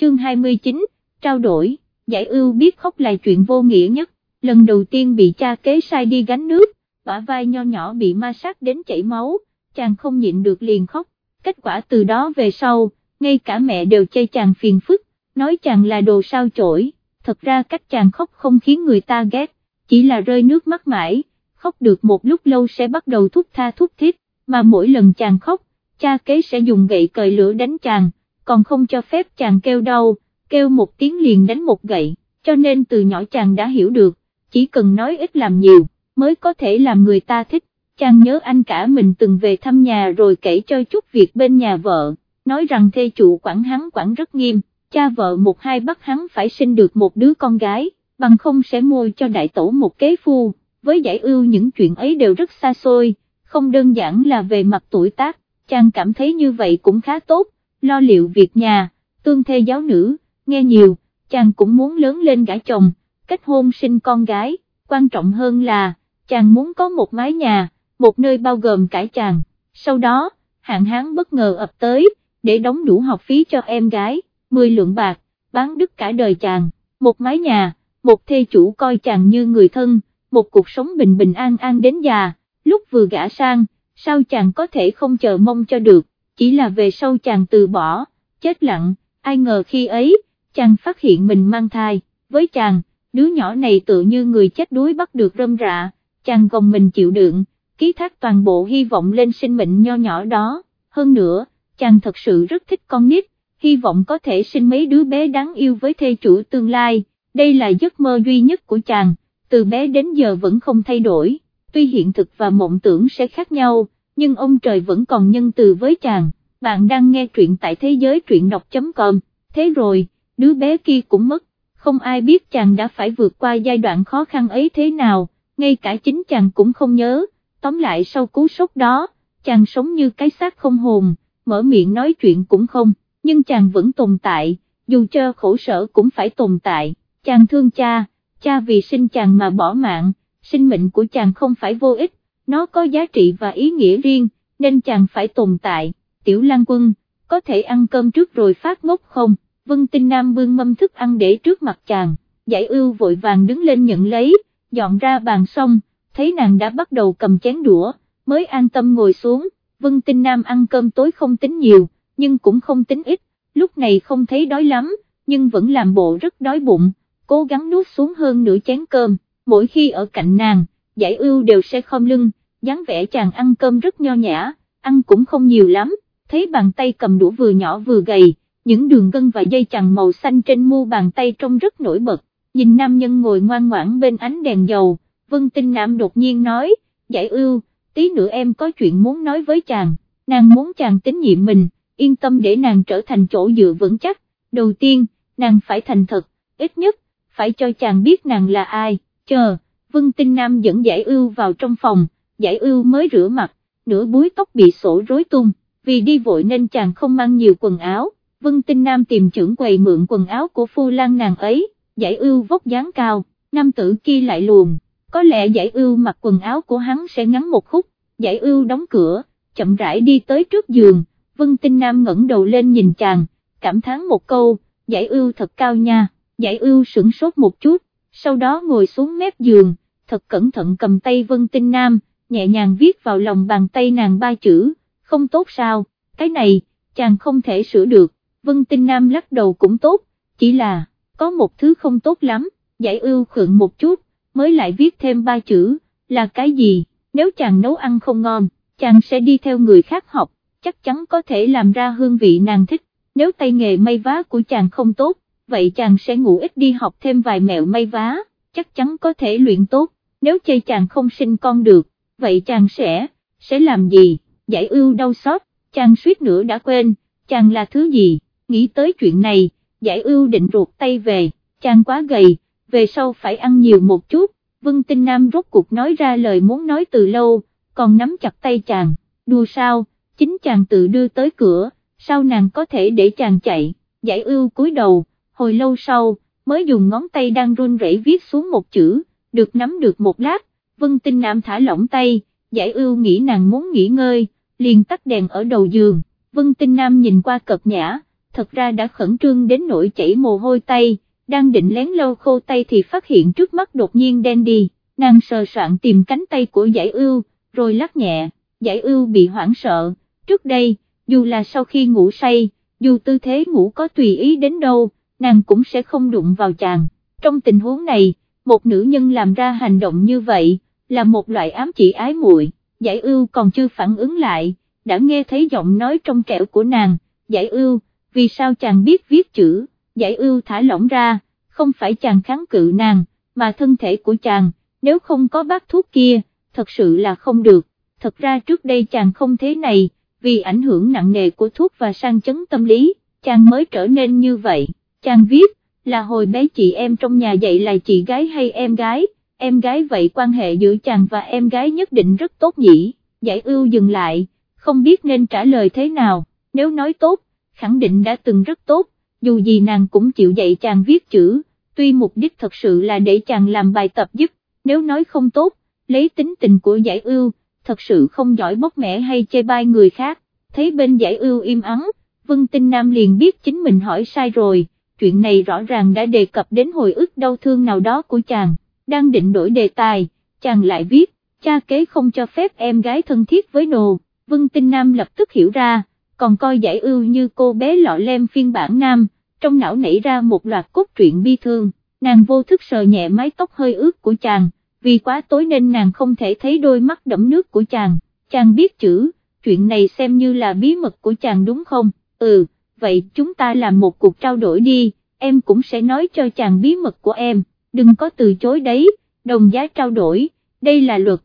chương 29, trao đổi, giải ưu biết khóc là chuyện vô nghĩa nhất, lần đầu tiên bị cha kế sai đi gánh nước, bả vai nho nhỏ bị ma sát đến chảy máu, chàng không nhịn được liền khóc, kết quả từ đó về sau, ngay cả mẹ đều chê chàng phiền phức, nói chàng là đồ sao chổi, thật ra cách chàng khóc không khiến người ta ghét, chỉ là rơi nước mắt mãi, khóc được một lúc lâu sẽ bắt đầu thúc tha thúc thiết, mà mỗi lần chàng khóc, cha kế sẽ dùng gậy cời lửa đánh chàng, còn không cho phép chàng kêu đau, kêu một tiếng liền đánh một gậy, cho nên từ nhỏ chàng đã hiểu được, chỉ cần nói ít làm nhiều, mới có thể làm người ta thích, chàng nhớ anh cả mình từng về thăm nhà rồi kể cho chút việc bên nhà vợ, nói rằng thê chủ quản hắn quản rất nghiêm, cha vợ một hai bắt hắn phải sinh được một đứa con gái, bằng không sẽ mua cho đại tổ một kế phu, với giải ưu những chuyện ấy đều rất xa xôi, không đơn giản là về mặt tuổi tác, chàng cảm thấy như vậy cũng khá tốt, lo liệu việc nhà, tương thê giáo nữ, nghe nhiều, chàng cũng muốn lớn lên gả chồng, kết hôn sinh con gái, quan trọng hơn là, chàng muốn có một mái nhà, một nơi bao gồm cả chàng, sau đó, hạng hán bất ngờ ập tới, để đóng đủ học phí cho em gái, 10 lượng bạc, bán đứt cả đời chàng, một mái nhà, một thê chủ coi chàng như người thân, một cuộc sống bình bình an an đến già, lúc vừa gả sang, sao chàng có thể không chờ mong cho được, chỉ là về sau chàng từ bỏ, chết lặng, ai ngờ khi ấy, chàng phát hiện mình mang thai, với chàng, đứa nhỏ này tự như người chết đuối bắt được rơm rạ, chàng gồng mình chịu đựng, ký thác toàn bộ hy vọng lên sinh mệnh nho nhỏ đó, hơn nữa, chàng thật sự rất thích con nít, hy vọng có thể sinh mấy đứa bé đáng yêu với thê chủ tương lai, đây là giấc mơ duy nhất của chàng, từ bé đến giờ vẫn không thay đổi, tuy hiện thực và mộng tưởng sẽ khác nhau, nhưng ông trời vẫn còn nhân từ với chàng, bạn đang nghe truyện tại thế giới truyện đọc.com, thế rồi, đứa bé kia cũng mất, không ai biết chàng đã phải vượt qua giai đoạn khó khăn ấy thế nào, ngay cả chính chàng cũng không nhớ, tóm lại sau cú sốc đó, chàng sống như cái xác không hồn, mở miệng nói chuyện cũng không, nhưng chàng vẫn tồn tại, dù cho khổ sở cũng phải tồn tại, chàng thương cha, cha vì sinh chàng mà bỏ mạng, sinh mệnh của chàng không phải vô ích, nó có giá trị và ý nghĩa riêng, nên chàng phải tồn tại, tiểu lang quân, có thể ăn cơm trước rồi phát ngốc không, vân tinh nam bưng mâm thức ăn để trước mặt chàng, giải ưu vội vàng đứng lên nhận lấy, dọn ra bàn xong, thấy nàng đã bắt đầu cầm chén đũa, mới an tâm ngồi xuống, vân tinh nam ăn cơm tối không tính nhiều, nhưng cũng không tính ít, lúc này không thấy đói lắm, nhưng vẫn làm bộ rất đói bụng, cố gắng nuốt xuống hơn nửa chén cơm, mỗi khi ở cạnh nàng, giải ưu đều sẽ khom lưng, dáng vẻ chàng ăn cơm rất nho nhã, ăn cũng không nhiều lắm, thấy bàn tay cầm đũa vừa nhỏ vừa gầy, những đường gân và dây chằng màu xanh trên mu bàn tay trông rất nổi bật, nhìn nam nhân ngồi ngoan ngoãn bên ánh đèn dầu, Vân Tinh Nam đột nhiên nói, giải ưu, tí nữa em có chuyện muốn nói với chàng, nàng muốn chàng tín nhiệm mình, yên tâm để nàng trở thành chỗ dựa vững chắc, đầu tiên, nàng phải thành thật, ít nhất, phải cho chàng biết nàng là ai, chờ, Vân Tinh Nam dẫn giải ưu vào trong phòng, giải ưu mới rửa mặt, nửa búi tóc bị sổ rối tung, vì đi vội nên chàng không mang nhiều quần áo, Vân Tinh Nam tìm trưởng quầy mượn quần áo của phu lan nàng ấy, giải ưu vóc dáng cao, nam tử kia lại luồn, có lẽ giải ưu mặc quần áo của hắn sẽ ngắn một khúc, giải ưu đóng cửa, chậm rãi đi tới trước giường, Vân Tinh Nam ngẩng đầu lên nhìn chàng, cảm thán một câu, giải ưu thật cao nha, giải ưu sửng sốt một chút, sau đó ngồi xuống mép giường, thật cẩn thận cầm tay Vân Tinh Nam, nhẹ nhàng viết vào lòng bàn tay nàng ba chữ, không tốt sao, cái này, chàng không thể sửa được, Vân Tinh Nam lắc đầu cũng tốt, chỉ là, có một thứ không tốt lắm, giải ưu khượng một chút, mới lại viết thêm ba chữ, là cái gì, nếu chàng nấu ăn không ngon, chàng sẽ đi theo người khác học, chắc chắn có thể làm ra hương vị nàng thích, nếu tay nghề may vá của chàng không tốt, vậy chàng sẽ ngủ ít đi học thêm vài mẹo may vá, chắc chắn có thể luyện tốt, nếu chơi chàng không sinh con được, vậy chàng sẽ, sẽ làm gì, giải ưu đau xót, chàng suýt nữa đã quên, chàng là thứ gì, nghĩ tới chuyện này, giải ưu định ruột tay về, chàng quá gầy, về sau phải ăn nhiều một chút, Vân Tinh Nam rốt cuộc nói ra lời muốn nói từ lâu, còn nắm chặt tay chàng, đùa sao, chính chàng tự đưa tới cửa, sao nàng có thể để chàng chạy, giải ưu cúi đầu, hồi lâu sau, mới dùng ngón tay đang run rẩy viết xuống một chữ, được nắm được một lát, Vân Tinh Nam thả lỏng tay, giải ưu nghĩ nàng muốn nghỉ ngơi, liền tắt đèn ở đầu giường, Vân Tinh Nam nhìn qua cật nhã, thật ra đã khẩn trương đến nỗi chảy mồ hôi tay, đang định lén lâu khô tay thì phát hiện trước mắt đột nhiên đen đi, nàng sờ soạn tìm cánh tay của giải ưu, rồi lắc nhẹ, giải ưu bị hoảng sợ, trước đây, dù là sau khi ngủ say, dù tư thế ngủ có tùy ý đến đâu, nàng cũng sẽ không đụng vào chàng, trong tình huống này, một nữ nhân làm ra hành động như vậy, là một loại ám chỉ ái muội. giải ưu còn chưa phản ứng lại, đã nghe thấy giọng nói trong trẻo của nàng, giải ưu, vì sao chàng biết viết chữ, giải ưu thả lỏng ra, không phải chàng kháng cự nàng, mà thân thể của chàng, nếu không có bác thuốc kia, thật sự là không được, thật ra trước đây chàng không thế này, vì ảnh hưởng nặng nề của thuốc và sang chấn tâm lý, chàng mới trở nên như vậy, chàng viết, là hồi bé chị em trong nhà dạy là chị gái hay em gái, em gái vậy quan hệ giữa chàng và em gái nhất định rất tốt nhỉ, giải ưu dừng lại, không biết nên trả lời thế nào, nếu nói tốt, khẳng định đã từng rất tốt, dù gì nàng cũng chịu dạy chàng viết chữ, tuy mục đích thật sự là để chàng làm bài tập giúp, nếu nói không tốt, lấy tính tình của giải ưu, thật sự không giỏi bóc mẻ hay chê bai người khác, thấy bên giải ưu im ắng, Vân Tinh Nam liền biết chính mình hỏi sai rồi, chuyện này rõ ràng đã đề cập đến hồi ức đau thương nào đó của chàng, đang định đổi đề tài, chàng lại viết, cha kế không cho phép em gái thân thiết với nồ, Vân Tinh Nam lập tức hiểu ra, còn coi giải ưu như cô bé lọ lem phiên bản nam, trong não nảy ra một loạt cốt truyện bi thương, nàng vô thức sờ nhẹ mái tóc hơi ướt của chàng, vì quá tối nên nàng không thể thấy đôi mắt đẫm nước của chàng, chàng biết chữ, chuyện này xem như là bí mật của chàng đúng không, ừ, vậy chúng ta làm một cuộc trao đổi đi, em cũng sẽ nói cho chàng bí mật của em, đừng có từ chối đấy, đồng giá trao đổi, đây là luật,